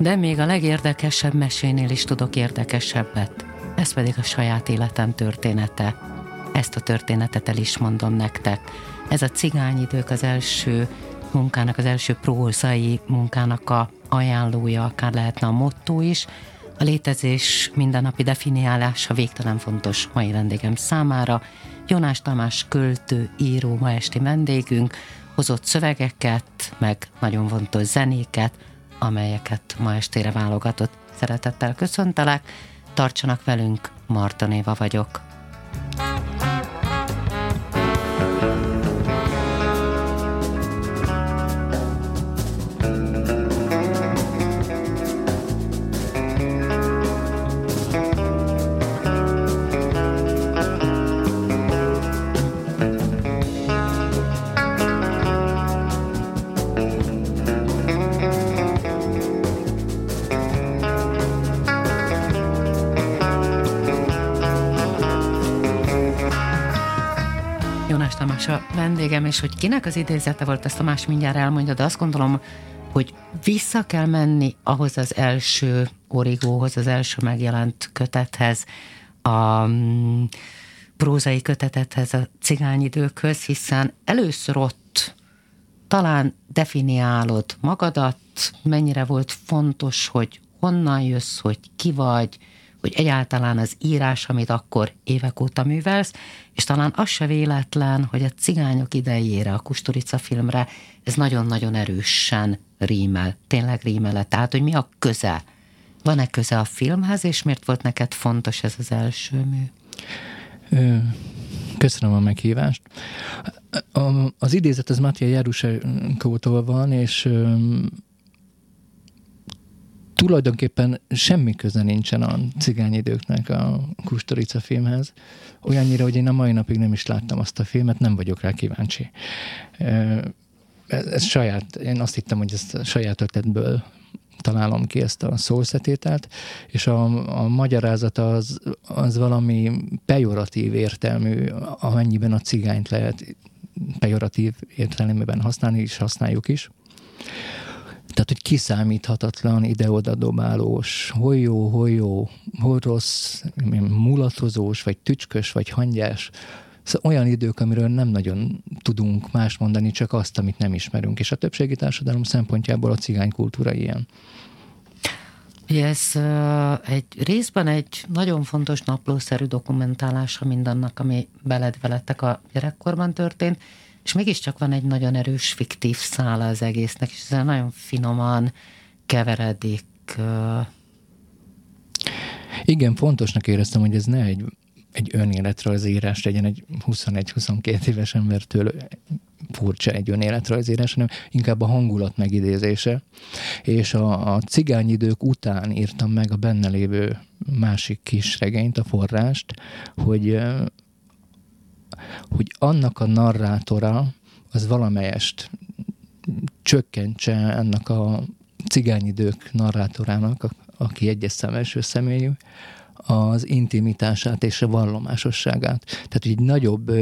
De még a legérdekesebb mesénél is tudok érdekesebbet. Ez pedig a saját életem története. Ezt a történetet el is mondom nektek. Ez a cigányidők az első munkának, az első prózai munkának a ajánlója, akár lehetne a motto is. A létezés mindennapi definiálása végtelen fontos mai vendégem számára. Jonás Tamás költő, író, ma esti vendégünk, hozott szövegeket, meg nagyon fontos zenéket, amelyeket ma estére válogatott. Szeretettel köszöntelek, tartsanak velünk, Marta Néva vagyok. a vendégem, és hogy kinek az idézete volt, ezt a más mindjárt elmondja, de azt gondolom, hogy vissza kell menni ahhoz az első origóhoz, az első megjelent kötethez, a mm, prózai kötetethez, a cigányidőkhöz, hiszen először ott talán definiálod magadat, mennyire volt fontos, hogy honnan jössz, hogy ki vagy, hogy egyáltalán az írás, amit akkor évek óta művelsz, és talán az se véletlen, hogy a cigányok idejére, a Kusturica filmre ez nagyon-nagyon erősen rímel, tényleg rímele. Tehát, hogy mi a köze? Van-e köze a filmhez, és miért volt neked fontos ez az első mű? Köszönöm a meghívást. Az idézet az Mattia Jarusenkótól van, és tulajdonképpen semmi köze nincsen a cigányidőknek a Kustorica filmhez. Olyannyira, hogy én a mai napig nem is láttam azt a filmet, nem vagyok rá kíváncsi. Ez, ez saját, én azt hittem, hogy ezt saját ötletből találom ki ezt a szószetételt, és a, a magyarázat az, az valami pejoratív értelmű, amennyiben a cigányt lehet pejoratív értelmében használni, és használjuk is. Tehát, hogy kiszámíthatatlan, ide-oda dobálós, hol jó, hol jó, hol rossz, mulatozós, vagy tücskös, vagy hangyás. Szóval olyan idők, amiről nem nagyon tudunk más mondani, csak azt, amit nem ismerünk. És a többségi társadalom szempontjából a cigány kultúra ilyen. Ugye ez egy részben egy nagyon fontos naplószerű dokumentálása mindannak, ami beled veletek a gyerekkorban történt, és mégiscsak van egy nagyon erős fiktív szála az egésznek, és ez nagyon finoman keveredik. Igen, fontosnak éreztem, hogy ez ne egy, egy önéletrajzírás legyen egy 21-22 éves embertől furcsa egy önéletrajzírás, hanem inkább a hangulat megidézése. És a, a cigányidők után írtam meg a benne lévő másik kis regényt, a forrást, hogy hogy annak a narrátora az valamelyest csökkentse ennek a cigányidők narrátorának, aki egyes szem első személyű, az intimitását és a vallomásosságát. Tehát, hogy egy nagyobb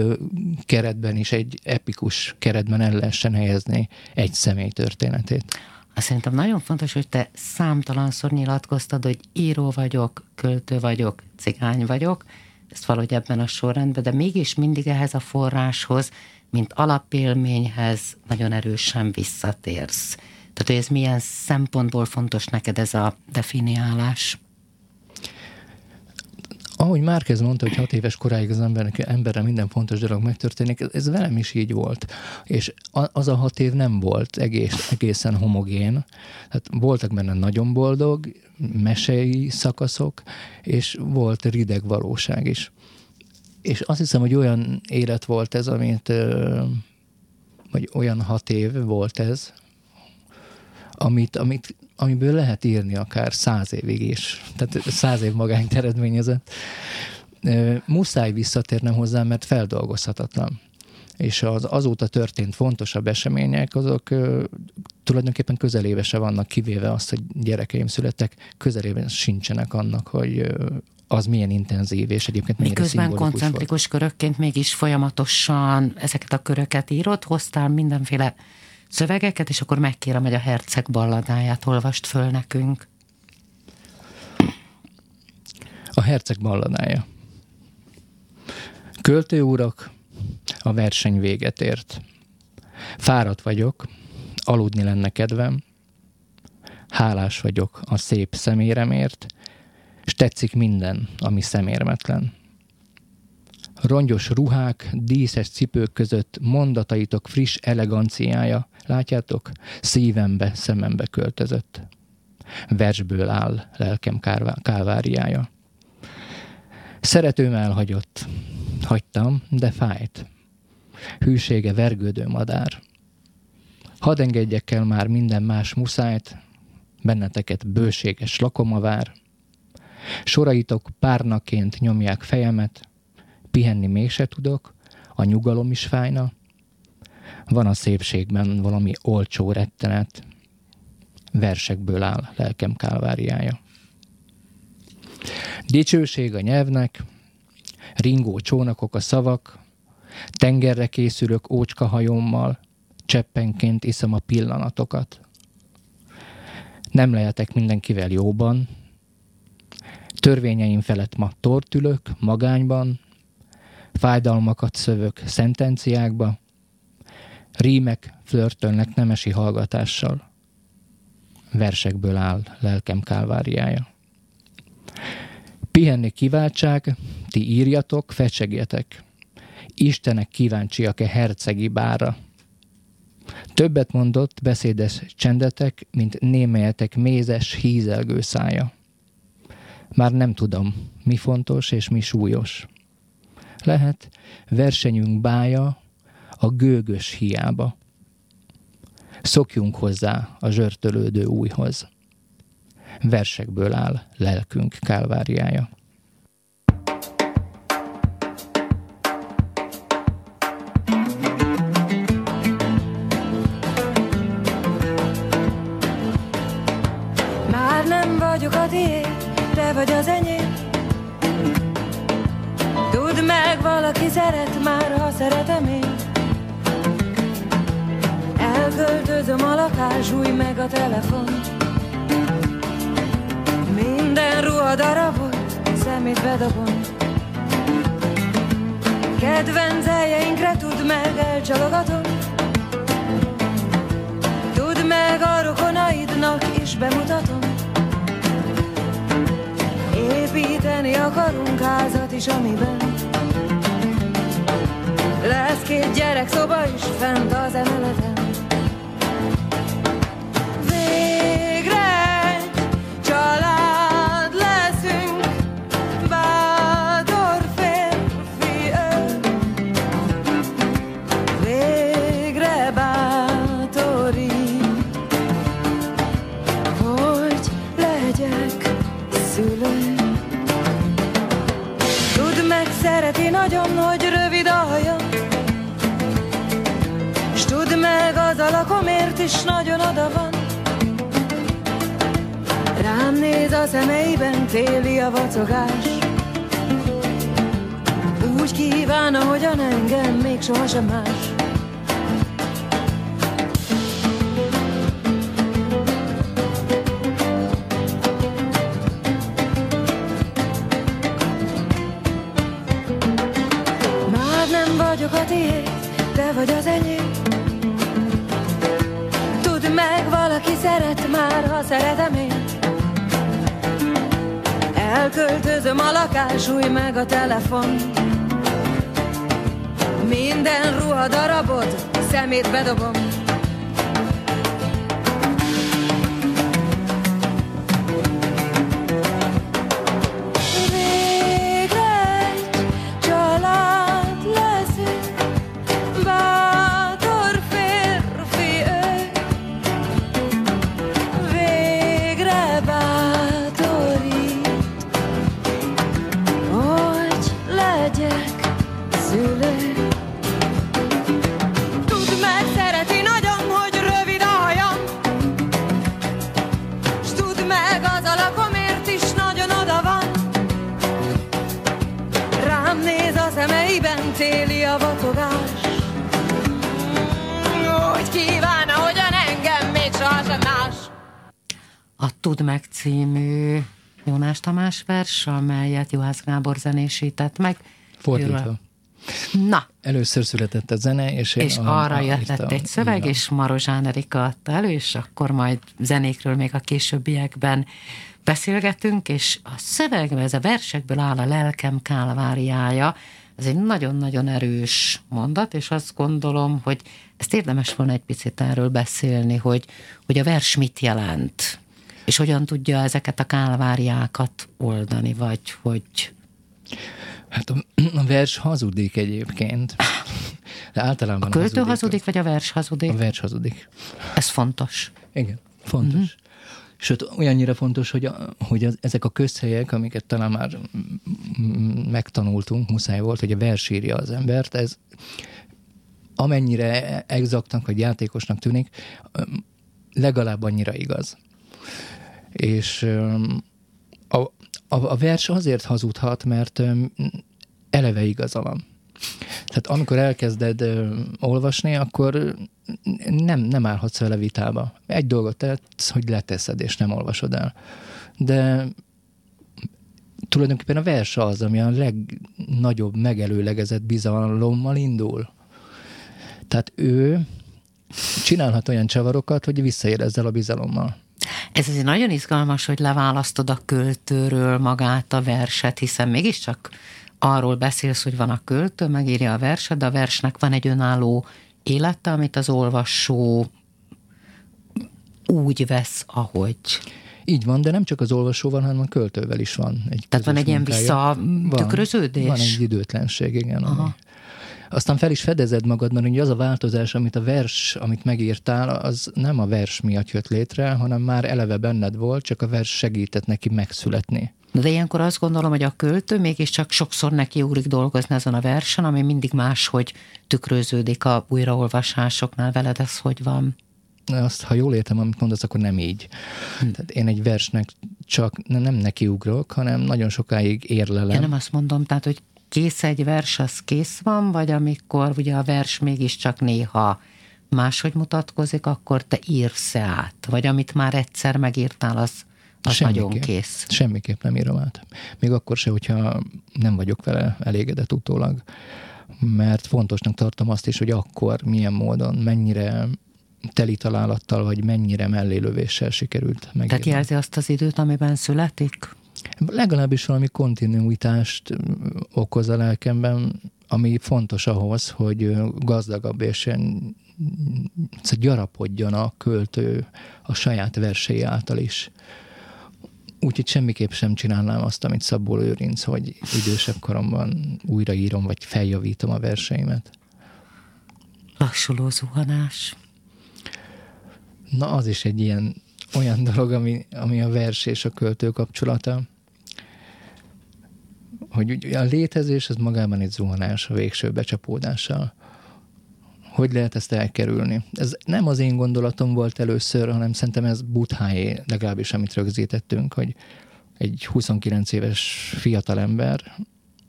keretben is, egy epikus keretben el lehessen helyezni egy személy történetét. Azt szerintem nagyon fontos, hogy te számtalanszor nyilatkoztad, hogy író vagyok, költő vagyok, cigány vagyok, ezt valahogy ebben a sorrendben, de mégis mindig ehhez a forráshoz, mint alapélményhez nagyon erősen visszatérsz. Tehát, hogy ez milyen szempontból fontos neked ez a definiálás? Ahogy Márkez mondta, hogy hat éves koráig az embernek, emberre minden fontos dolog megtörténik, ez velem is így volt. És az a hat év nem volt egész, egészen homogén. Tehát voltak benne nagyon boldog, mesei szakaszok, és volt rideg valóság is. És azt hiszem, hogy olyan élet volt ez, amit, vagy olyan hat év volt ez, amit, amit, amiből lehet írni akár száz évig is. Tehát száz év magányt eredményezett. Muszáj visszatérnem hozzá, mert feldolgozhatatlan és az azóta történt fontosabb események, azok ö, tulajdonképpen közelébe se vannak, kivéve azt, hogy gyerekeim születtek, közelében sincsenek annak, hogy ö, az milyen intenzív, és egyébként mennyire Miközben koncentrikus volt. körökként mégis folyamatosan ezeket a köröket írott, hoztál mindenféle szövegeket, és akkor megkérem, hogy a herceg balladáját olvast föl nekünk. A herceg balladája. Költőúrak, a verseny véget ért. Fáradt vagyok, aludni lenne kedvem, hálás vagyok a szép szeméremért, és tetszik minden, ami szemérmetlen. Rongyos ruhák, díszes cipők között mondataitok friss eleganciája, látjátok, szívembe, szemembe költözött. Versből áll lelkem kálváriája. Szeretőm elhagyott. Hagytam, de fájt hűsége vergődő madár. Hadd engedjek el már minden más muszájt, benneteket bőséges lakoma vár. Soraitok párnaként nyomják fejemet, pihenni mégse tudok, a nyugalom is fájna. Van a szépségben valami olcsó rettenet, versekből áll lelkem kálváriája. Dicsőség a nyelvnek, ringó csónakok a szavak, Tengerre készülök ócska hajómmal, cseppenként iszem a pillanatokat. Nem lehetek mindenkivel jóban, törvényeim felett ma tortülök, magányban, fájdalmakat szövök szentenciákba, rímek flörtölnek nemesi hallgatással. Versekből áll lelkem kálváriája. Pihenni kiváltság, ti írjatok, fecsegjetek. Istenek kíváncsiak-e hercegi bára. Többet mondott beszédes csendetek, mint némelyetek mézes, hízelgő szája. Már nem tudom, mi fontos és mi súlyos. Lehet, versenyünk bája a gőgös hiába. Szokjunk hozzá a zsörtölődő újhoz. Versekből áll lelkünk kálváriája. vagy az enyém Tudd meg, valaki szeret már, ha szeretem én Elköltözöm a lakás, új meg a telefon. Minden ruha darabot, szemét bedobom. Kedvenc helyeinkre tudd meg, elcsalogatom. Tudd meg a rokonaidnak is bemutatom. Építeni akarunk házat is, amiben is nagyon oda van. Rám néz a szemeiben téli a vacogás. Úgy kíván, ahogyan engem még sohasem más lakás, új meg a telefon. Minden ruha darabot, szemét bedobom A Tud meg című Jónás Tamás vers, amelyet Juhász Gábor zenésített meg. Fordítva. Na, Először született a zene, és, és a, arra a, jött lett egy szöveg, írta. és Marozsán Erika adta elő, és akkor majd zenékről még a későbbiekben beszélgetünk, és a szövegben, ez a versekből áll a lelkem kálváriája, ez egy nagyon-nagyon erős mondat, és azt gondolom, hogy ezt érdemes volna egy picit erről beszélni, hogy, hogy a vers mit jelent, és hogyan tudja ezeket a kálváriákat oldani, vagy hogy Hát a, a vers hazudik egyébként. De általában a költő hazudik, vagy a vers hazudik? A vers hazudik. Ez fontos. Igen, fontos. Mhm. Uh-huh. Sőt, olyannyira fontos, hogy, a, hogy az, ezek a közhelyek, amiket talán már megtanultunk, muszáj volt, hogy a vers írja az embert, ez amennyire exaktnak vagy játékosnak tűnik, legalább annyira igaz. És a, a, a vers azért hazudhat, mert eleve igaza van. Tehát amikor elkezded olvasni, akkor nem, nem állhatsz vele vitába. Egy dolgot tetsz, hogy leteszed, és nem olvasod el. De tulajdonképpen a vers az, ami a legnagyobb megelőlegezett bizalommal indul. Tehát ő csinálhat olyan csavarokat, hogy visszaér ezzel a bizalommal. Ez azért nagyon izgalmas, hogy leválasztod a költőről magát a verset, hiszen mégiscsak arról beszélsz, hogy van a költő, megírja a verset, de a versnek van egy önálló élete, amit az olvasó úgy vesz, ahogy. Így van, de nem csak az olvasóval, hanem a költővel is van egy Tehát van egy ilyen munkája. visszatükröződés? Van, van egy időtlenség, igen. Ami. Aztán fel is fedezed magadban, hogy az a változás, amit a vers, amit megírtál, az nem a vers miatt jött létre, hanem már eleve benned volt, csak a vers segített neki megszületni. De ilyenkor azt gondolom, hogy a költő mégiscsak sokszor neki ugrik dolgozni ezen a versen, ami mindig máshogy tükröződik a újraolvasásoknál. Veled ez hogy van? Azt, ha jól értem, amit mondasz, akkor nem így. Hm. Tehát én egy versnek csak ne- nem nekiugrok, hanem nagyon sokáig érlelem. Én nem azt mondom, tehát, hogy kész egy vers, az kész van, vagy amikor ugye a vers mégiscsak néha máshogy mutatkozik, akkor te írsz -e át? Vagy amit már egyszer megírtál, az, az Semmiképp. nagyon kész. Semmiképp nem írom át. Még akkor se, hogyha nem vagyok vele elégedett utólag. Mert fontosnak tartom azt is, hogy akkor milyen módon, mennyire teli találattal, vagy mennyire mellélövéssel sikerült megírni. Tehát jelzi azt az időt, amiben születik? Legalábbis valami kontinuitást ö, okoz a lelkemben, ami fontos ahhoz, hogy gazdagabb és szóval gyarapodjon a költő a saját versei által is. Úgyhogy semmiképp sem csinálnám azt, amit Szabó Lőrinc, hogy idősebb koromban újraírom, vagy feljavítom a verseimet. Lassuló zuhanás. Na, az is egy ilyen olyan dolog, ami, ami a vers és a költő kapcsolata, hogy a létezés az magában egy zuhanás a végső becsapódással. Hogy lehet ezt elkerülni? Ez nem az én gondolatom volt először, hanem szerintem ez Butháé, legalábbis amit rögzítettünk, hogy egy 29 éves fiatalember,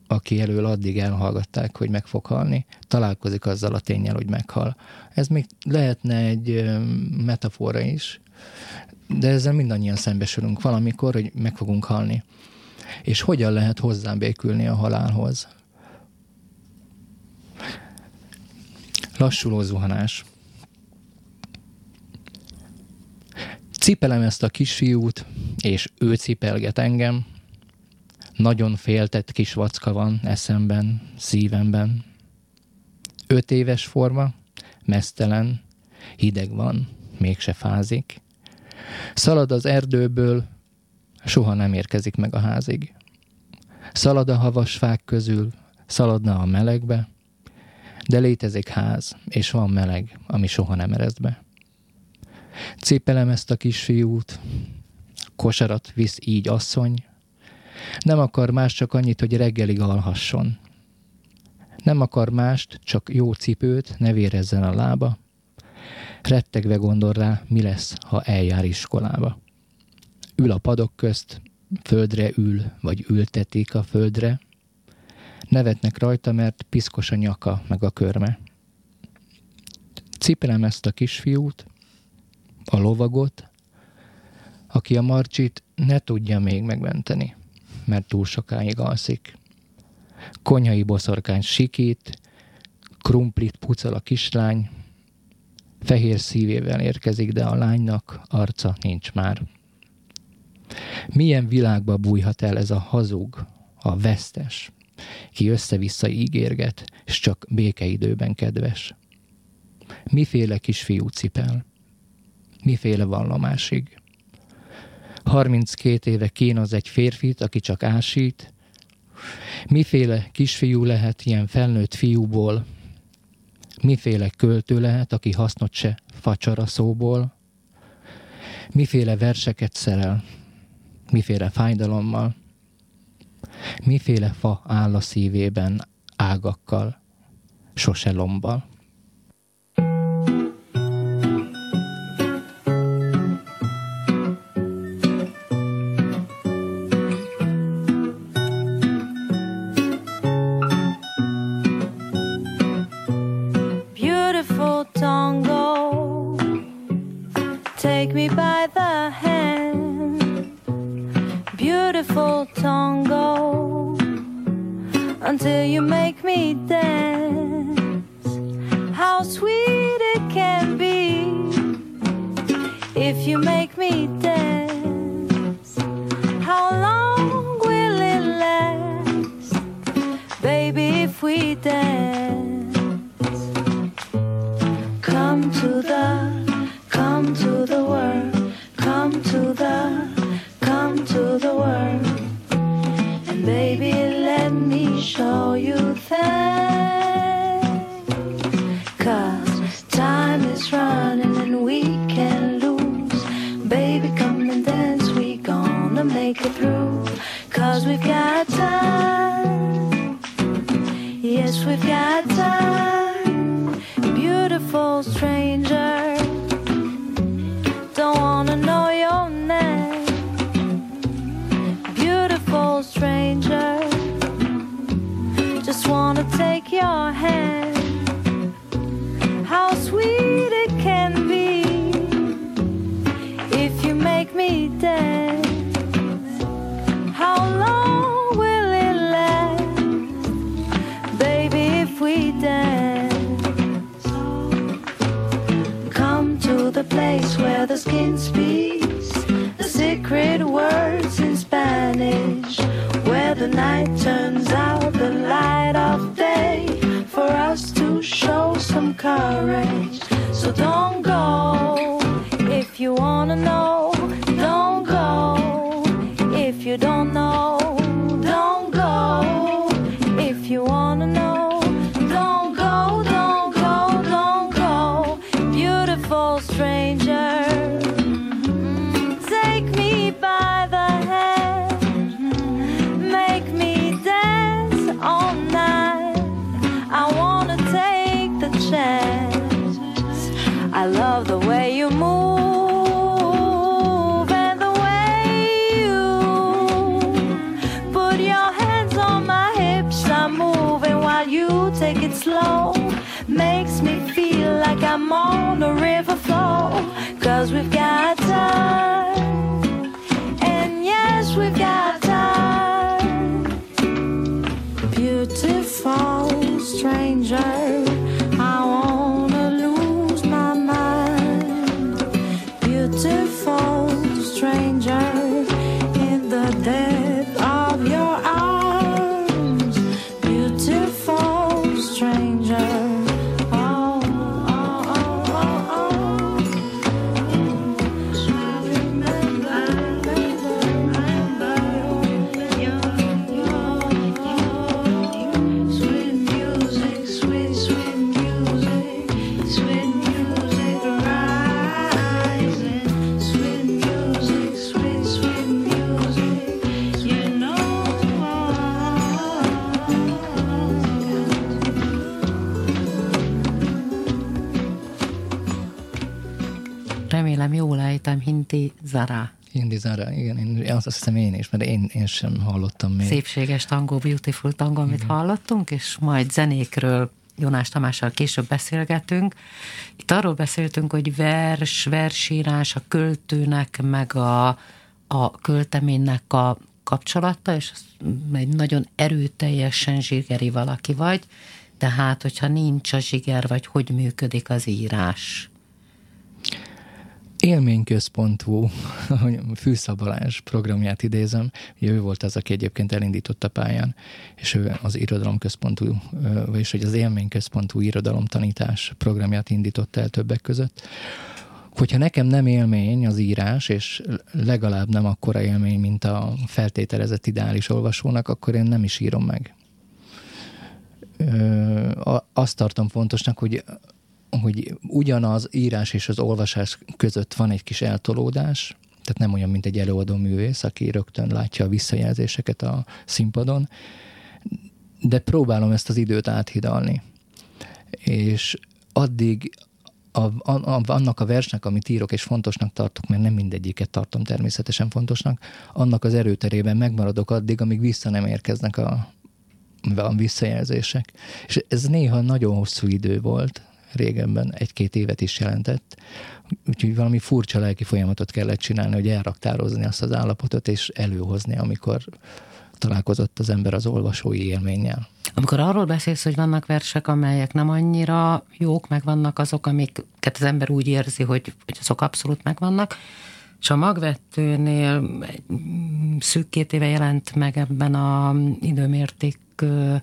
aki elől addig elhallgatták, hogy meg fog halni, találkozik azzal a tényel, hogy meghal. Ez még lehetne egy metafora is, de ezzel mindannyian szembesülünk valamikor, hogy meg fogunk halni. És hogyan lehet hozzábékülni a halálhoz? Lassuló zuhanás. Cipelem ezt a kisfiút, és ő cipelget engem. Nagyon féltett kis vacka van eszemben, szívemben. Öt éves forma, mesztelen, hideg van, mégse fázik. Szalad az erdőből, soha nem érkezik meg a házig. Szalad a havas fák közül, szaladna a melegbe, de létezik ház, és van meleg, ami soha nem ereszt be. Cipelem ezt a kisfiút, kosarat visz így asszony, nem akar más csak annyit, hogy reggelig alhasson. Nem akar mást, csak jó cipőt, ne vérezzen a lába. Rettegve gondol rá, mi lesz, ha eljár iskolába. Ül a padok közt, földre ül, vagy ültetik a földre. Nevetnek rajta, mert piszkos a nyaka, meg a körme. Cipelem ezt a kisfiút, a lovagot, aki a Marcsit ne tudja még megmenteni, mert túl sokáig alszik. Konyhai boszorkány sikít, krumplit pucal a kislány, fehér szívével érkezik, de a lánynak arca nincs már. Milyen világba bújhat el ez a hazug, a vesztes, ki össze-vissza ígérget, és csak békeidőben kedves. Miféle kisfiú cipel? Miféle vallomásig? 32 éve kínoz egy férfit, aki csak ásít. Miféle kisfiú lehet ilyen felnőtt fiúból? Miféle költő lehet, aki hasznot se facsara szóból? Miféle verseket szerel? Miféle fájdalommal? Miféle fa áll a szívében ágakkal, sose lombal? Beautiful tango, until you make me dance. How sweet it can be if you make me dance. How long will it last, baby, if we dance? Come to the, come to the world, come to the, the world. you want. Remélem jól ejtem, Hinti Zara. Indizára, igen, én, azt hiszem én is, mert én, én sem hallottam még. Szépséges tangó, beautiful tangó, amit igen. hallottunk, és majd zenékről Jonás Tamással később beszélgetünk. Itt arról beszéltünk, hogy vers, versírás, a költőnek, meg a, a költeménynek a kapcsolata, és egy nagyon erőteljesen zsigeri valaki vagy, tehát hogyha nincs a zsiger, vagy hogy működik az írás? Élményközpontú fűszabalás programját idézem. Ugye ő volt az, aki egyébként elindította pályán, és ő az irodalomközpontú, vagyis hogy az élményközpontú irodalomtanítás programját indította el többek között. Hogyha nekem nem élmény az írás, és legalább nem akkora élmény, mint a feltételezett ideális olvasónak, akkor én nem is írom meg. Azt tartom fontosnak, hogy hogy ugyanaz írás és az olvasás között van egy kis eltolódás, tehát nem olyan, mint egy előadó művész, aki rögtön látja a visszajelzéseket a színpadon, de próbálom ezt az időt áthidalni. És addig a, a, annak a versnek, amit írok és fontosnak tartok, mert nem mindegyiket tartom természetesen fontosnak, annak az erőterében megmaradok addig, amíg vissza nem érkeznek a, a visszajelzések. És ez néha nagyon hosszú idő volt, régebben egy-két évet is jelentett. Úgyhogy valami furcsa lelki folyamatot kellett csinálni, hogy elraktározni azt az állapotot, és előhozni, amikor találkozott az ember az olvasói élménnyel. Amikor arról beszélsz, hogy vannak versek, amelyek nem annyira jók, meg vannak azok, amiket az ember úgy érzi, hogy, hogy azok abszolút megvannak, és a magvettőnél szűk két éve jelent meg ebben a időmértékes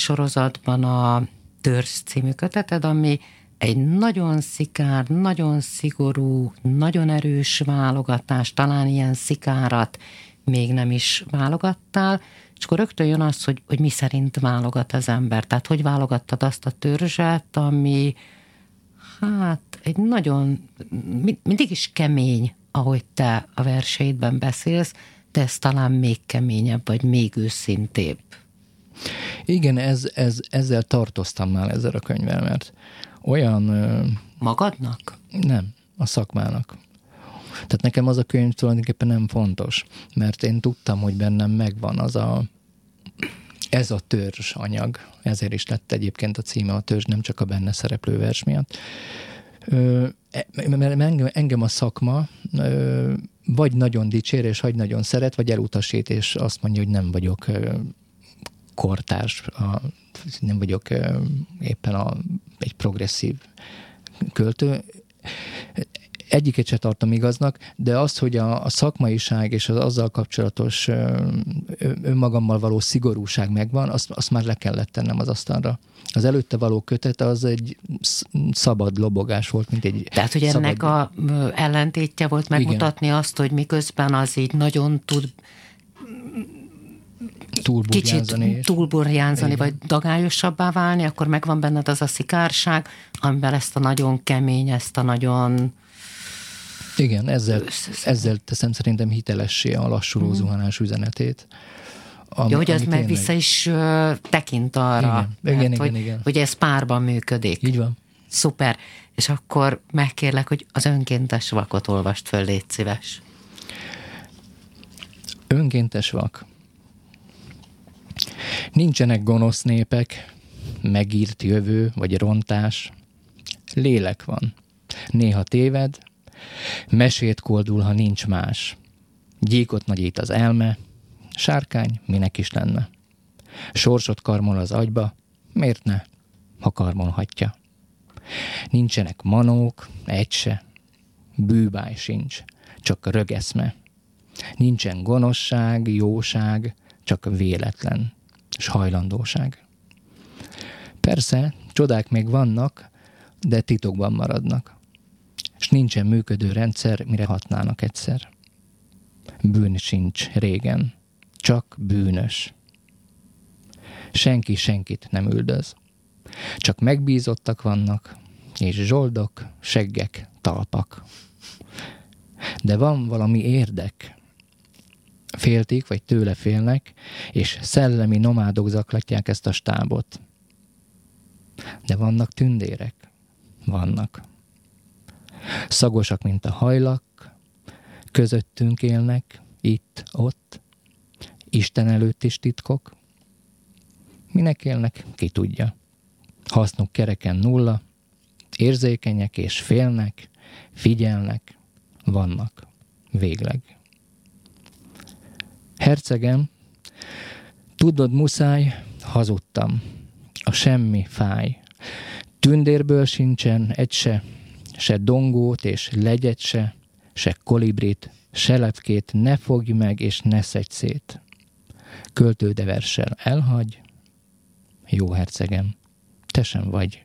sorozatban a Törzs című köteted, ami egy nagyon szikár, nagyon szigorú, nagyon erős válogatás, talán ilyen szikárat még nem is válogattál, és akkor rögtön jön az, hogy, hogy mi szerint válogat az ember. Tehát hogy válogattad azt a törzset, ami hát egy nagyon, mindig is kemény, ahogy te a verseidben beszélsz, de ez talán még keményebb, vagy még őszintébb. Igen, ez, ez, ezzel tartoztam már ezzel a könyvvel, mert olyan... Magadnak? Nem, a szakmának. Tehát nekem az a könyv tulajdonképpen nem fontos, mert én tudtam, hogy bennem megvan az a ez a törzs anyag, ezért is lett egyébként a címe a törzs, nem csak a benne szereplő vers miatt. E, mert engem a szakma vagy nagyon dicsér, és vagy nagyon szeret, vagy elutasít, és azt mondja, hogy nem vagyok kortárs, a, nem vagyok éppen a, egy progresszív költő. Egyiket se tartom igaznak, de az, hogy a, a szakmaiság és az azzal kapcsolatos önmagammal való szigorúság megvan, azt, azt már le kellett tennem az asztalra. Az előtte való kötet az egy szabad lobogás volt, mint egy Tehát, hogy szabad... ennek a ellentétje volt megmutatni Igen. azt, hogy miközben az így nagyon tud kicsit túlburjánzani, vagy dagályosabbá válni, akkor megvan benned az a szikárság, amivel ezt a nagyon kemény, ezt a nagyon... Igen, ezzel, ezzel teszem szerintem hitelessé a lassuló mm. zuhanás üzenetét. Am, Jó, hogy az meg vissza is uh, tekint arra, igen, igen, igen, hogy, igen. hogy ez párban működik. Így van. Szuper. És akkor megkérlek, hogy az önkéntes vakot olvast föl, légy szíves. Önkéntes vak. Nincsenek gonosz népek, megírt jövő vagy rontás. Lélek van. Néha téved, mesét koldul, ha nincs más. Gyíkot nagyít az elme, sárkány minek is lenne. Sorsot karmol az agyba, miért ne, ha karmolhatja. Nincsenek manók, egy se, bűbáj sincs, csak rögeszme. Nincsen gonoszság, jóság, csak véletlen és hajlandóság. Persze, csodák még vannak, de titokban maradnak. És nincsen működő rendszer, mire hatnának egyszer. Bűn sincs régen, csak bűnös. Senki senkit nem üldöz. Csak megbízottak vannak, és zsoldok, seggek, talpak. De van valami érdek, féltik, vagy tőle félnek, és szellemi nomádok zaklatják ezt a stábot. De vannak tündérek? Vannak. Szagosak, mint a hajlak, közöttünk élnek, itt, ott, Isten előtt is titkok. Minek élnek, ki tudja. Hasznuk kereken nulla, érzékenyek és félnek, figyelnek, vannak, végleg. Hercegem, tudod muszáj, hazudtam. A semmi fáj. Tündérből sincsen egy se, se dongót és legyet se, se kolibrit, se lepkét ne fogj meg és ne szedj szét. Költődeverssel elhagy, jó hercegem, te sem vagy.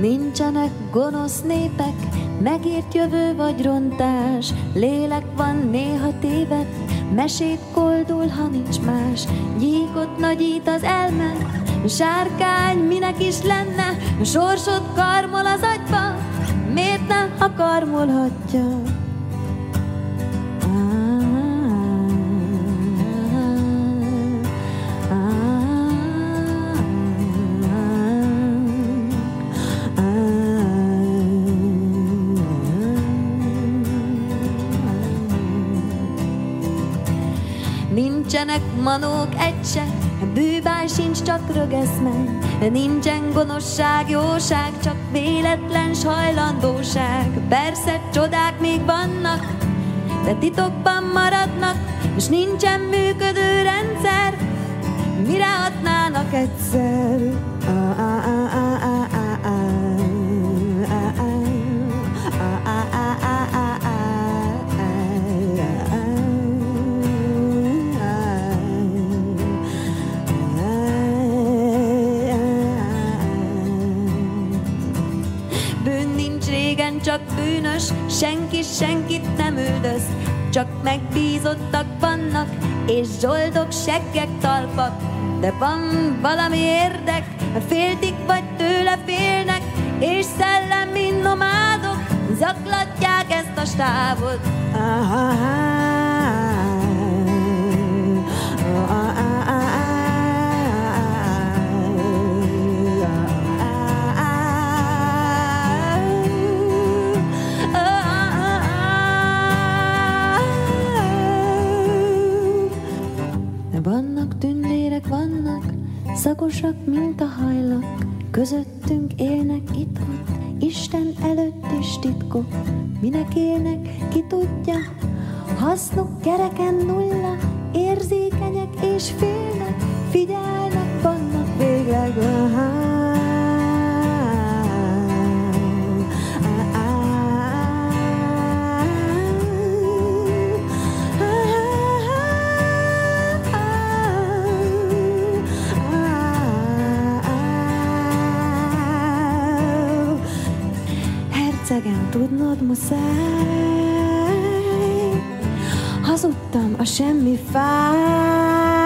Nincsenek gonosz népek, megért jövő vagy rontás, lélek van néha téved, mesét koldul, ha nincs más, gyíkot nagyít az elme, sárkány minek is lenne, sorsot karmol az agyba, miért ne, ha karmolhatja? Nincsenek manók egy se, bűbáj sincs, csak rögeszme. Nincsen gonoszság, jóság, csak véletlen hajlandóság. Persze csodák még vannak, de titokban maradnak, és nincsen működő rendszer, mire adnának egyszer. Ah, ah, ah. Bűnös, senki senkit nem üldöz, csak megbízottak vannak, és zsoldok seggek talpak. De van valami érdek, féltik vagy tőle félnek, és szellemi nomádok zaklatják ezt a stávot. Ah, ah, ah, Szagosak, mint a hajlak, közöttünk élnek itt-ott, Isten előtt is titkok. Minek élnek, ki tudja, hasznuk kereken nulla, érzékenyek és félnek, figyelnek, vannak végleg. Aha. Hercegem, tudnod muszáj Hazudtam, a semmi fáj.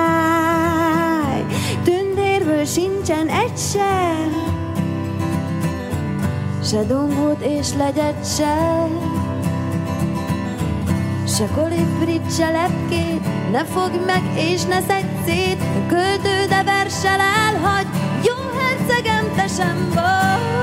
Tündérből sincsen egy sem. Se dongót és legyet se Se kolibrit, se lepkét. Ne fogj meg és ne szedj szét. Költő, de versel elhagy. Jó hercegem, te sem vagy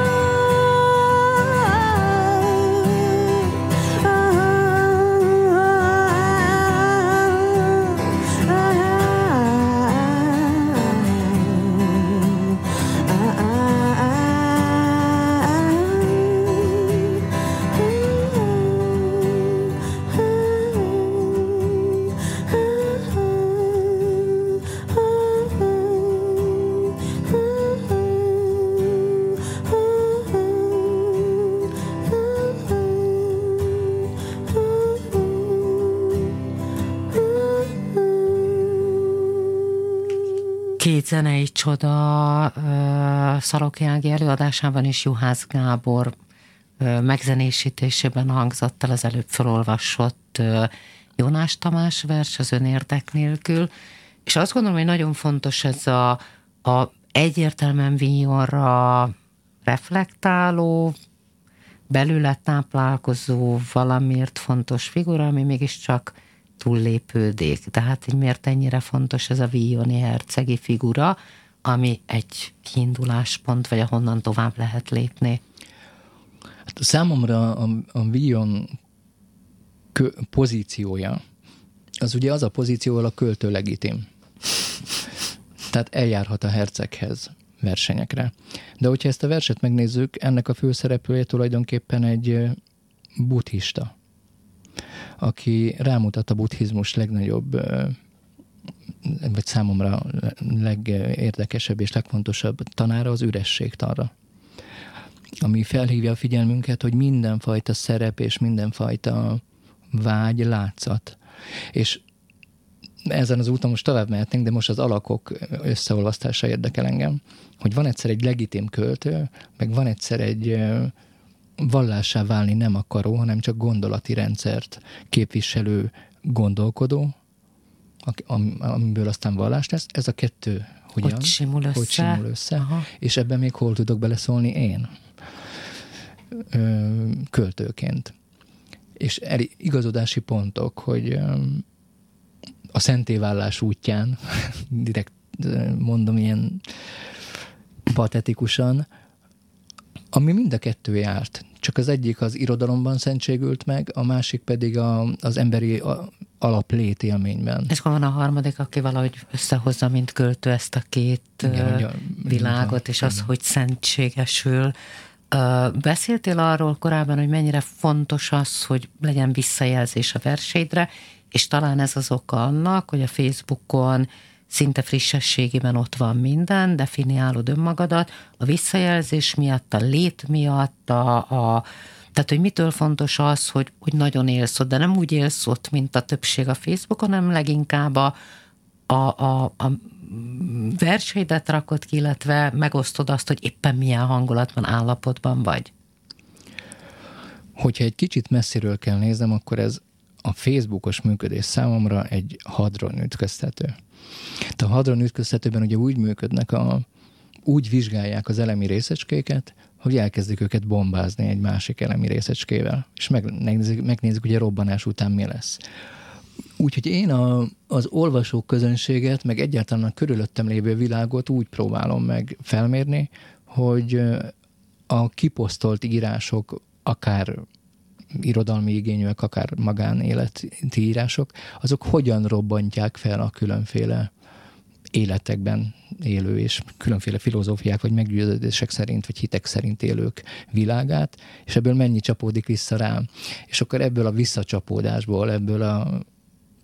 zenei csoda Szaroki Ági előadásában is Juhász Gábor megzenésítésében hangzott el az előbb felolvasott Jónás Tamás vers az önérdek nélkül, és azt gondolom, hogy nagyon fontos ez a, a egyértelműen vinyonra reflektáló, belőle táplálkozó, valamiért fontos figura, ami mégiscsak túllépődik. Tehát, hogy miért ennyire fontos ez a Vioni hercegi figura, ami egy kiinduláspont, vagy ahonnan tovább lehet lépni? Hát számomra a, a Vion pozíciója, az ugye az a pozíció, ahol a költő legitim. Tehát eljárhat a herceghez versenyekre. De hogyha ezt a verset megnézzük, ennek a főszereplője tulajdonképpen egy buddhista, aki rámutat a buddhizmus legnagyobb vagy számomra legérdekesebb és legfontosabb tanára az üresség tanra. Ami felhívja a figyelmünket, hogy mindenfajta szerep és mindenfajta vágy, látszat. És ezen az úton most tovább mehetnénk, de most az alakok összeolvasztása érdekel engem, hogy van egyszer egy legitim költő, meg van egyszer egy vallássá válni nem akaró, hanem csak gondolati rendszert képviselő gondolkodó, amiből aztán vallás lesz. Ez a kettő hogyan? Hogy simul össze. Hogy simul össze. Aha. És ebben még hol tudok beleszólni én? költőként. És igazodási pontok, hogy a szentévállás útján, direkt mondom ilyen patetikusan, ami mind a kettő járt. Csak az egyik az irodalomban szentségült meg, a másik pedig a, az emberi a, alaplét élményben. És van a harmadik, aki valahogy összehozza, mint költő ezt a két Igen, uh, világot, és az, hogy szentségesül. Beszéltél arról korábban, hogy mennyire fontos az, hogy legyen visszajelzés a verseidre, és talán ez az oka annak, hogy a Facebookon szinte frissességében ott van minden, definiálod önmagadat, a visszajelzés miatt, a lét miatt, a, a tehát, hogy mitől fontos az, hogy, hogy nagyon élsz ott, de nem úgy élsz ott, mint a többség a Facebookon, hanem leginkább a, a, a, a verseidet rakod ki, illetve megosztod azt, hogy éppen milyen hangulatban, állapotban vagy. Hogyha egy kicsit messziről kell néznem, akkor ez a Facebookos működés számomra egy hadron ütköztető. A hadron ütköztetőben ugye úgy működnek, a, úgy vizsgálják az elemi részecskéket, hogy elkezdik őket bombázni egy másik elemi részecskével, és megnézik, megnézik ugye robbanás után mi lesz. Úgyhogy én a, az olvasók közönséget, meg egyáltalán a körülöttem lévő világot úgy próbálom meg felmérni, hogy a kiposztolt írások akár irodalmi igényűek, akár magánéleti írások, azok hogyan robbantják fel a különféle életekben élő és különféle filozófiák vagy meggyőződések szerint, vagy hitek szerint élők világát, és ebből mennyi csapódik vissza rám. És akkor ebből a visszacsapódásból, ebből a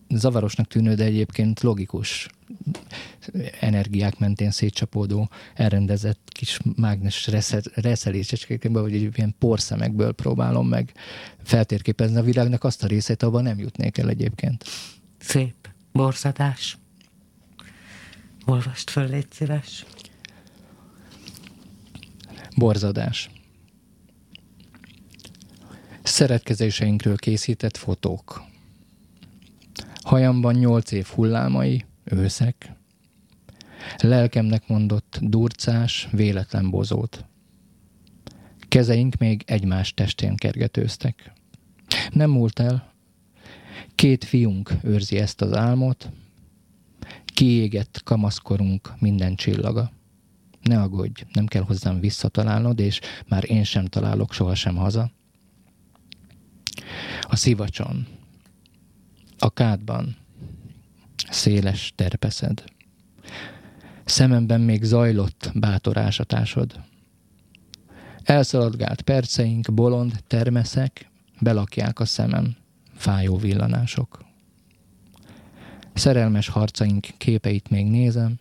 zavarosnak tűnő, de egyébként logikus energiák mentén szétcsapódó, elrendezett kis mágnes reszelésecskekből, vagy egy ilyen porszemekből próbálom meg feltérképezni a világnak azt a részét, ahol nem jutnék el egyébként. Szép. Borzadás. Olvast föl, légy szíves. Borzadás. Szeretkezéseinkről készített fotók. Hajamban nyolc év hullámai, őszek. Lelkemnek mondott durcás, véletlen bozót. Kezeink még egymás testén kergetőztek. Nem múlt el. Két fiunk őrzi ezt az álmot, kiégett kamaszkorunk minden csillaga. Ne aggódj, nem kell hozzám visszatalálnod, és már én sem találok sohasem haza. A szivacson, a kádban, széles terpeszed. Szememben még zajlott bátor ásatásod. Elszaladgált perceink, bolond termeszek, belakják a szemem, fájó villanások. Szerelmes harcaink képeit még nézem.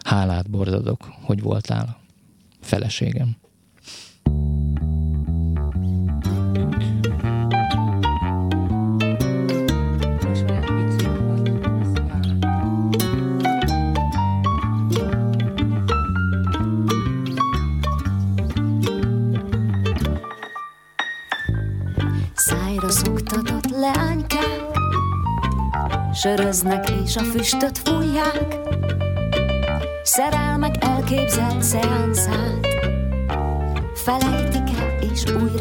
Hálát borzadok, hogy voltál feleségem. Söröznek és a füstöt fújják, szerelmek elképzelt szeánszát, felejtik el és újra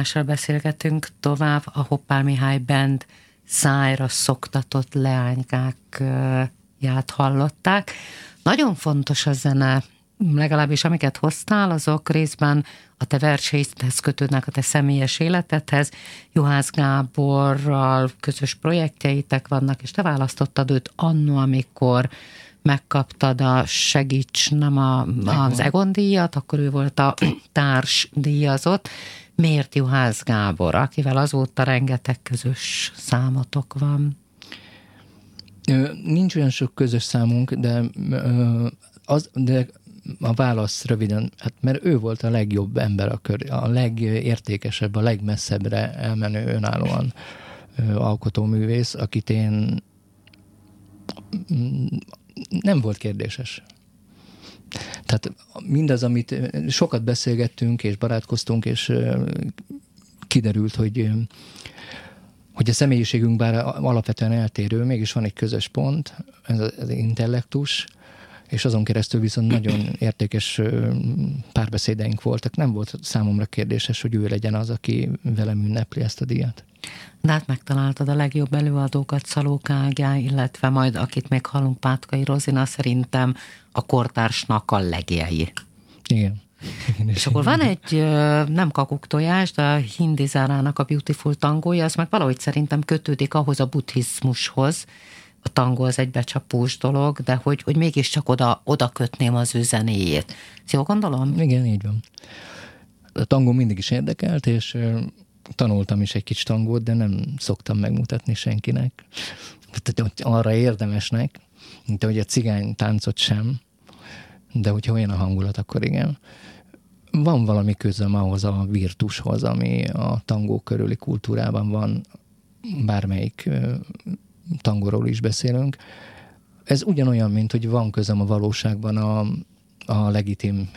Tamással beszélgetünk tovább, a Hoppál Mihály Band szájra szoktatott leánykákját hallották. Nagyon fontos a zene, legalábbis amiket hoztál, azok részben a te verseidhez kötődnek a te személyes életedhez. Juhász Gáborral közös projektjeitek vannak, és te választottad őt annó, amikor megkaptad a Segíts, nem a, az Egon díjat, akkor ő volt a társ díjazott. Miért Juhász Gábor, akivel azóta rengeteg közös számotok van? Nincs olyan sok közös számunk, de, az, de a válasz röviden, hát mert ő volt a legjobb ember a kör, a legértékesebb, a legmesszebbre elmenő önállóan ö, alkotóművész, akit én mm, nem volt kérdéses. Tehát mindaz, amit sokat beszélgettünk és barátkoztunk, és kiderült, hogy hogy a személyiségünk bár alapvetően eltérő, mégis van egy közös pont, ez az, intellektus, és azon keresztül viszont nagyon értékes párbeszédeink voltak. Nem volt számomra kérdéses, hogy ő legyen az, aki velem ünnepli ezt a díjat. De hát megtaláltad a legjobb előadókat, Szalókágyá, illetve majd, akit még hallunk, Pátkai Rozina, szerintem a kortársnak a legjei. Igen. És akkor van egy nem kakuktojás, de a hindi zárának a Beautiful tangója, az meg valahogy szerintem kötődik ahhoz a buddhizmushoz. A tangó az egy becsapós dolog, de hogy, hogy mégiscsak oda, oda kötném az ő zenéjét. Ezt Jól gondolom? Igen, így van. A tangó mindig is érdekelt, és tanultam is egy kicsit tangót, de nem szoktam megmutatni senkinek. Tehát arra érdemesnek, mint ahogy a cigány táncot sem, de hogyha olyan a hangulat, akkor igen. Van valami közöm ahhoz a virtushoz, ami a tangó körüli kultúrában van, bármelyik tangóról is beszélünk. Ez ugyanolyan, mint hogy van közöm a valóságban a, a legitim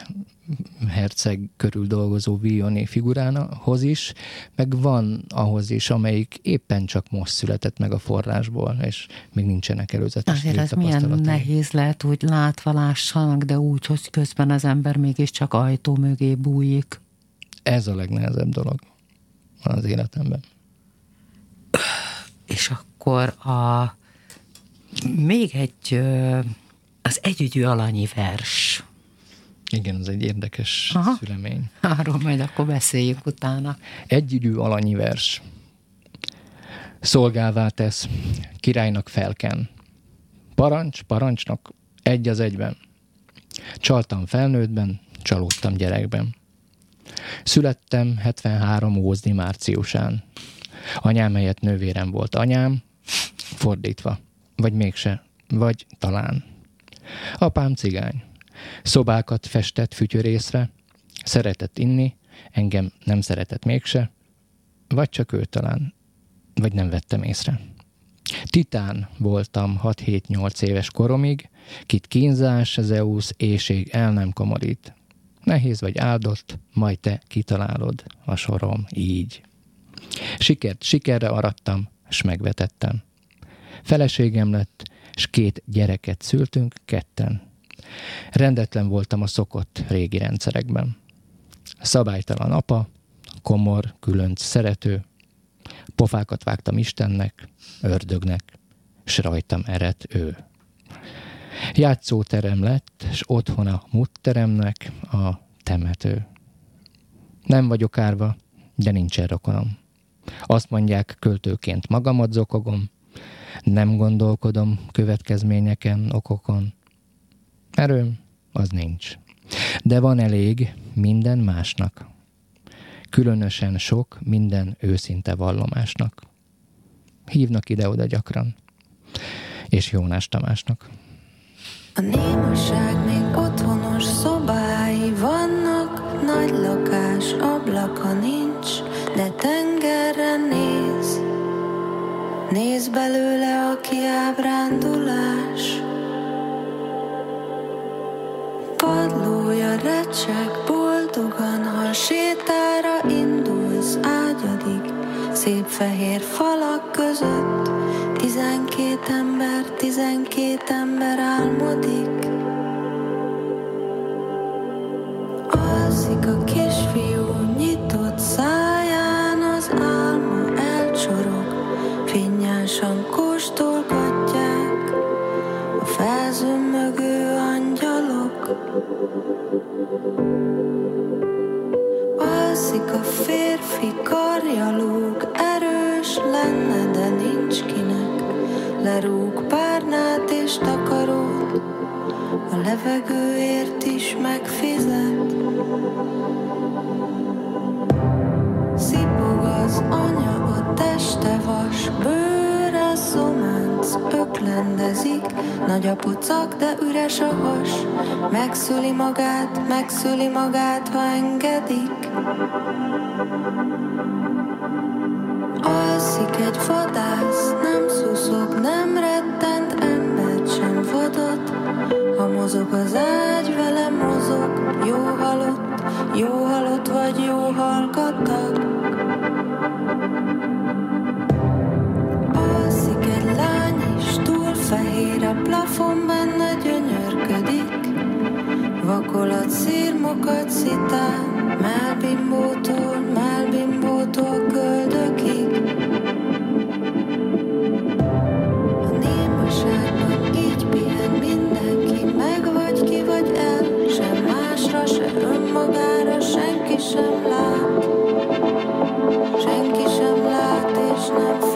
herceg körül dolgozó Vioni figurához is, meg van ahhoz is, amelyik éppen csak most született meg a forrásból, és még nincsenek előzetes Azért ez milyen nehéz lehet úgy látva lássanak, de úgy, hogy közben az ember mégiscsak ajtó mögé bújik. Ez a legnehezebb dolog az életemben. És akkor a még egy az együgyű alanyi vers. Igen, ez egy érdekes Aha. Szülemény. Arról majd akkor beszéljünk utána. Együgyű alanyi vers. Szolgává tesz, királynak felken. Parancs, parancsnak egy az egyben. Csaltam felnőttben, csalódtam gyerekben. Születtem 73 ózni márciusán. Anyám helyett nővérem volt anyám, fordítva. vagy mégse, vagy talán. Apám cigány. Szobákat festett fütyörészre, szeretett inni, engem nem szeretett mégse, vagy csak ő talán, vagy nem vettem észre. Titán voltam 6-7-8 éves koromig, kit kínzás, Zeus, éjség el nem komorít. Nehéz vagy áldott, majd te kitalálod a sorom így. Sikert sikerre arattam, s megvetettem. Feleségem lett, s két gyereket szültünk ketten. Rendetlen voltam a szokott régi rendszerekben. Szabálytalan apa, komor, különc szerető, pofákat vágtam Istennek, ördögnek, s rajtam eredt ő. Játszóterem lett, s otthon a mutteremnek a temető. Nem vagyok árva, de nincsen rokonom. Azt mondják, költőként magamat zokogom, nem gondolkodom következményeken, okokon. Erőm az nincs. De van elég minden másnak. Különösen sok minden őszinte vallomásnak. Hívnak ide-oda gyakran. És Jónás Tamásnak. A némaság még otthonos szobái vannak, nagy lakás, ablaka nincs, de tengerre néz. Néz belőle a kiábrándulás. Padlója recseg boldogan, ha sétára indulsz ágyadig, szép fehér falak között, tizenkét ember, tizenkét ember álmodik. Alszik a kisfiú nyitott száján, Alszik a férfi karjalóg, erős lenne, de nincs kinek. Lerúg párnát és takarót, a levegőért is megfizet. Szipog az anya, a teste vas, bőre öklendezik, nagy a pucak, de üres a has, megszüli magát, megszüli magát, ha engedik. Alszik egy vadász, nem szuszog, nem rettent embert sem vadot. Ha mozog az ágy, vele mozog, jó halott, jó halott vagy jó hallgatag. Fehér a plafon, benne gyönyörködik. Vakolat szírmokat szitál, melbimbótól, melbimbótól köldökig. A némaságban így pihen mindenki, meg vagy ki vagy el, sem másra, se önmagára, senki sem lát. Senki sem lát és nem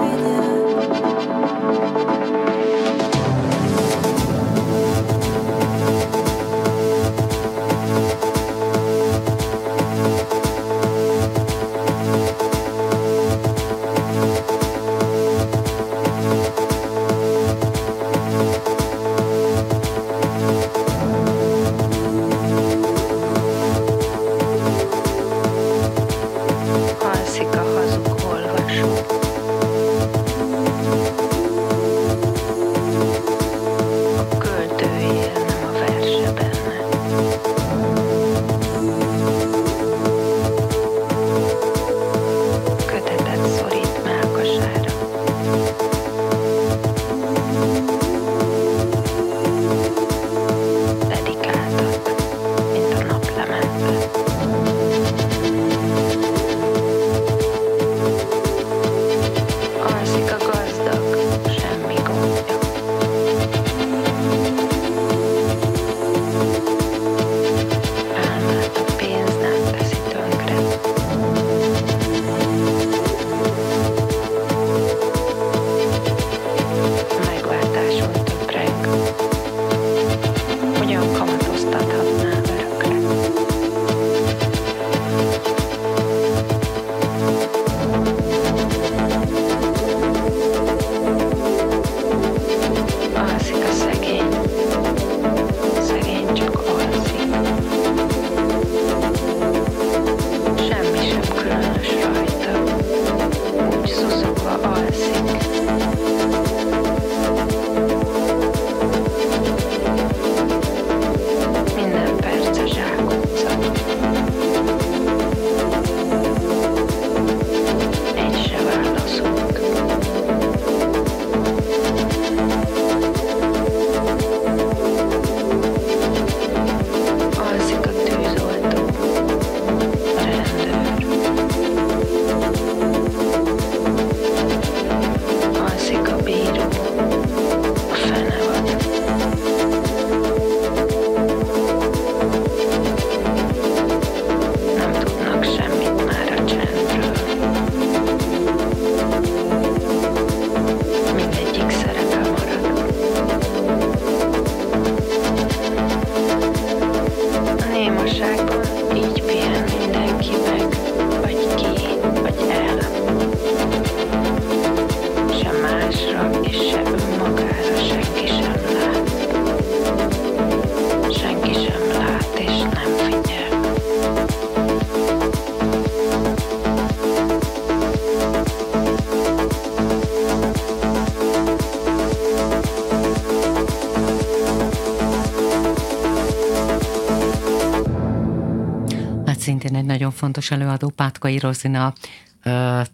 fontos előadó, Pátkai Rozina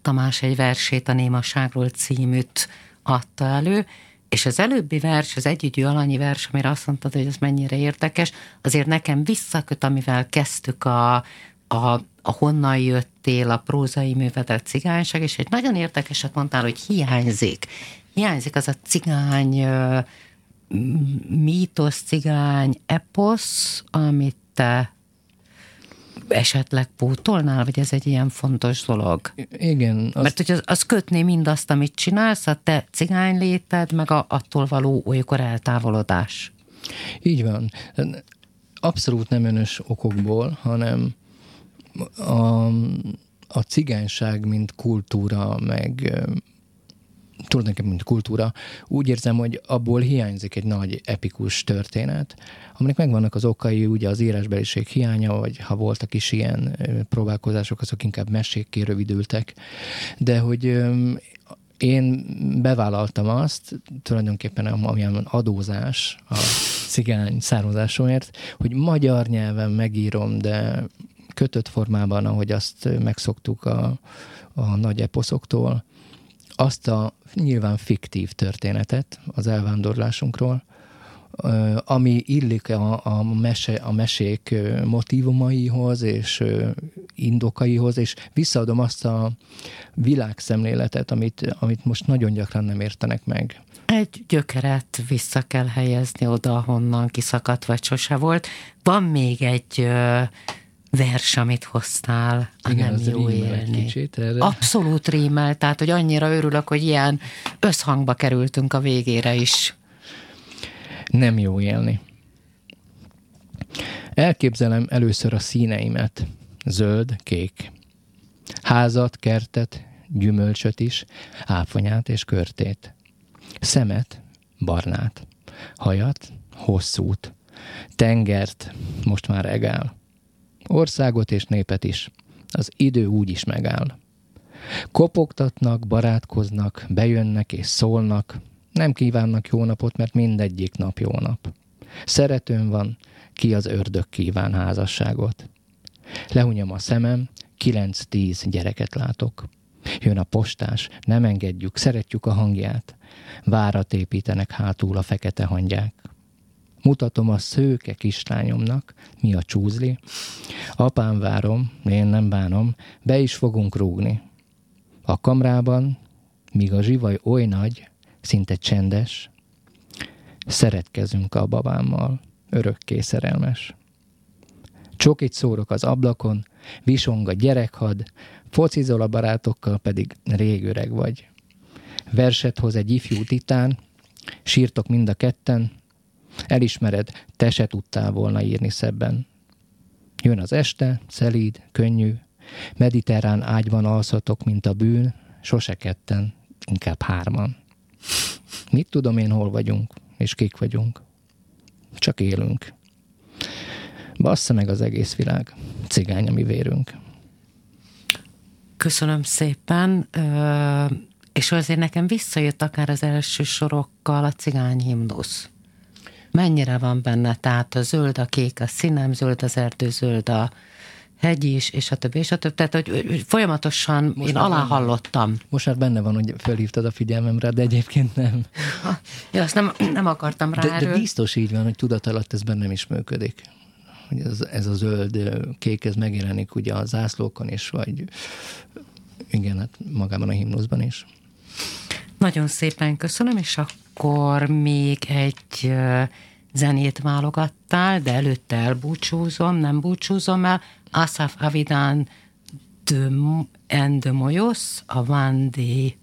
Tamás egy versét, a Némaságról címűt adta elő, és az előbbi vers, az együgyű alanyi vers, amire azt mondtad, hogy ez mennyire érdekes, azért nekem visszaköt, amivel kezdtük a, a, a honnan jöttél, a prózai művedet cigányság, és egy nagyon érdekeset mondtál, hogy hiányzik. Hiányzik az a cigány, mítosz, cigány, eposz, amit te esetleg pótolnál, vagy ez egy ilyen fontos dolog? Igen. Az... Mert hogy az, az kötné mindazt, amit csinálsz, a te cigány léted, meg a, attól való olykor eltávolodás. Így van. Abszolút nem önös okokból, hanem a, a cigányság, mint kultúra, meg tulajdonképpen mint kultúra, úgy érzem, hogy abból hiányzik egy nagy epikus történet, aminek megvannak az okai, ugye az írásbeliség hiánya, vagy ha voltak is ilyen próbálkozások, azok inkább mesékké rövidültek, de hogy én bevállaltam azt, tulajdonképpen amilyen adózás a cigány származásomért, hogy magyar nyelven megírom, de kötött formában, ahogy azt megszoktuk a, a nagy eposzoktól, azt a nyilván fiktív történetet az elvándorlásunkról, ami illik a, a, mese, a mesék motivumaihoz és indokaihoz, és visszaadom azt a világszemléletet, amit, amit most nagyon gyakran nem értenek meg. Egy gyökeret vissza kell helyezni oda, honnan kiszakadt, vagy sose volt. Van még egy vers, amit hoztál, a Igen, nem jó élni. Kicsit erre. Abszolút rímel, tehát hogy annyira örülök, hogy ilyen összhangba kerültünk a végére is. Nem jó élni. Elképzelem először a színeimet. Zöld, kék. Házat, kertet, gyümölcsöt is, áfonyát és körtét. Szemet, barnát. Hajat, hosszút. Tengert, most már egál Országot és népet is. Az idő úgy is megáll. Kopogtatnak, barátkoznak, bejönnek és szólnak. Nem kívánnak jó napot, mert mindegyik nap jó nap. Szeretőm van, ki az ördög kíván házasságot. Lehunyom a szemem, kilenc-tíz gyereket látok. Jön a postás, nem engedjük, szeretjük a hangját. Várat építenek hátul a fekete hangyák. Mutatom a szőke kislányomnak, mi a csúzli. Apám várom, én nem bánom, be is fogunk rúgni. A kamrában, míg a zsivaj oly nagy, szinte csendes, szeretkezünk a babámmal, örökké szerelmes. Csokit szórok az ablakon, visong a gyerekhad, focizol a barátokkal, pedig rég öreg vagy. Verset hoz egy ifjú titán, sírtok mind a ketten, Elismered, te se tudtál volna írni szebben. Jön az este, szelíd, könnyű, mediterrán ágyban alszatok, mint a bűn, sose ketten, inkább hárman. Mit tudom én, hol vagyunk, és kik vagyunk? Csak élünk. Bassza meg az egész világ, cigány a mi vérünk. Köszönöm szépen, és azért nekem visszajött akár az első sorokkal a cigány himnusz mennyire van benne, tehát a zöld, a kék, a színem zöld, az erdő zöld, a hegy is, és a többi, és a többi. Tehát, hogy, folyamatosan Most én alá hallottam. Most már benne van, hogy felhívtad a figyelmemre, de egyébként nem. Ja, azt nem, nem akartam rá de, de biztos így van, hogy tudat alatt ez bennem is működik. Hogy ez, ez a zöld, kék, ez megjelenik ugye a zászlókon is, vagy igen, hát magában a himnuszban is. Nagyon szépen köszönöm, és akkor még egy zenét válogattál, de előtte elbúcsúzom, nem búcsúzom el. Asaf Avidan de, and the Moyos, a Vandi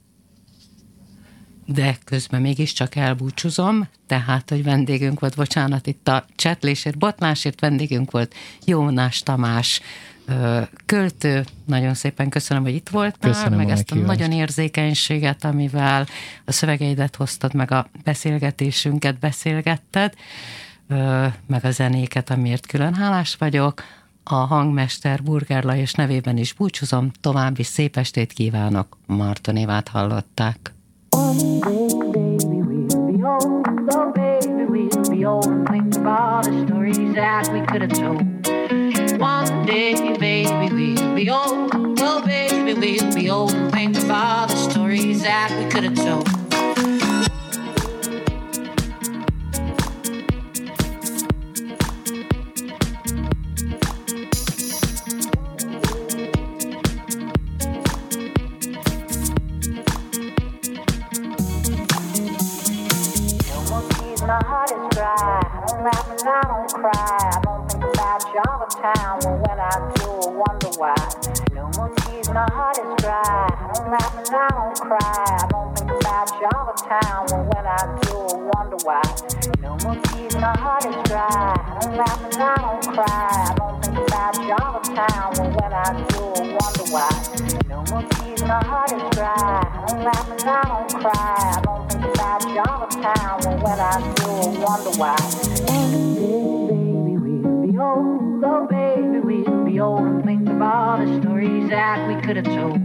de közben mégiscsak elbúcsúzom, tehát, hogy vendégünk volt, bocsánat, itt a csetlésért, botlásért vendégünk volt Jónás Tamás, költő. Nagyon szépen köszönöm, hogy itt voltál, köszönöm meg ezt a nagyon érzékenységet, amivel a szövegeidet hoztad, meg a beszélgetésünket beszélgetted, meg a zenéket, amiért külön hálás vagyok. A hangmester Burger Lajos nevében is búcsúzom, további szép estét kívánok. Marton Évát hallották. home, baby, baby, we'll be home. Oh, baby, we'll be old and think of all the stories that we could have told. One day, baby, we'll be old. Oh, baby, we'll be old and think of all the stories that we could have told. Cry. I don't think about you all the time. But when I do, I wonder why. No more tears, my heart is dry. I don't laugh and I don't cry. I don't think about you all the time. But when I do, I wonder why. No more tears, my heart is dry. I don't laugh and I don't cry. I don't think about you all the time. But when I do, I wonder why. No more tears, my heart is dry. I don't laugh and I don't cry. I don't think about you all the time. But when I do, I wonder why. Old. Oh, baby, we'll be old think of all the stories that we could have told.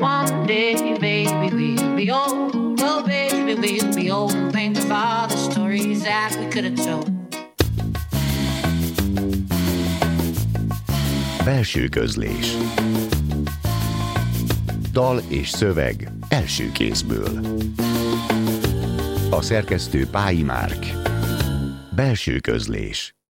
One day, baby, we'll be old. Oh, baby, we'll be old think of all the stories that we could have told. Belső közlés Dal és szöveg első kézből A szerkesztő Pályi Márk Belső közlés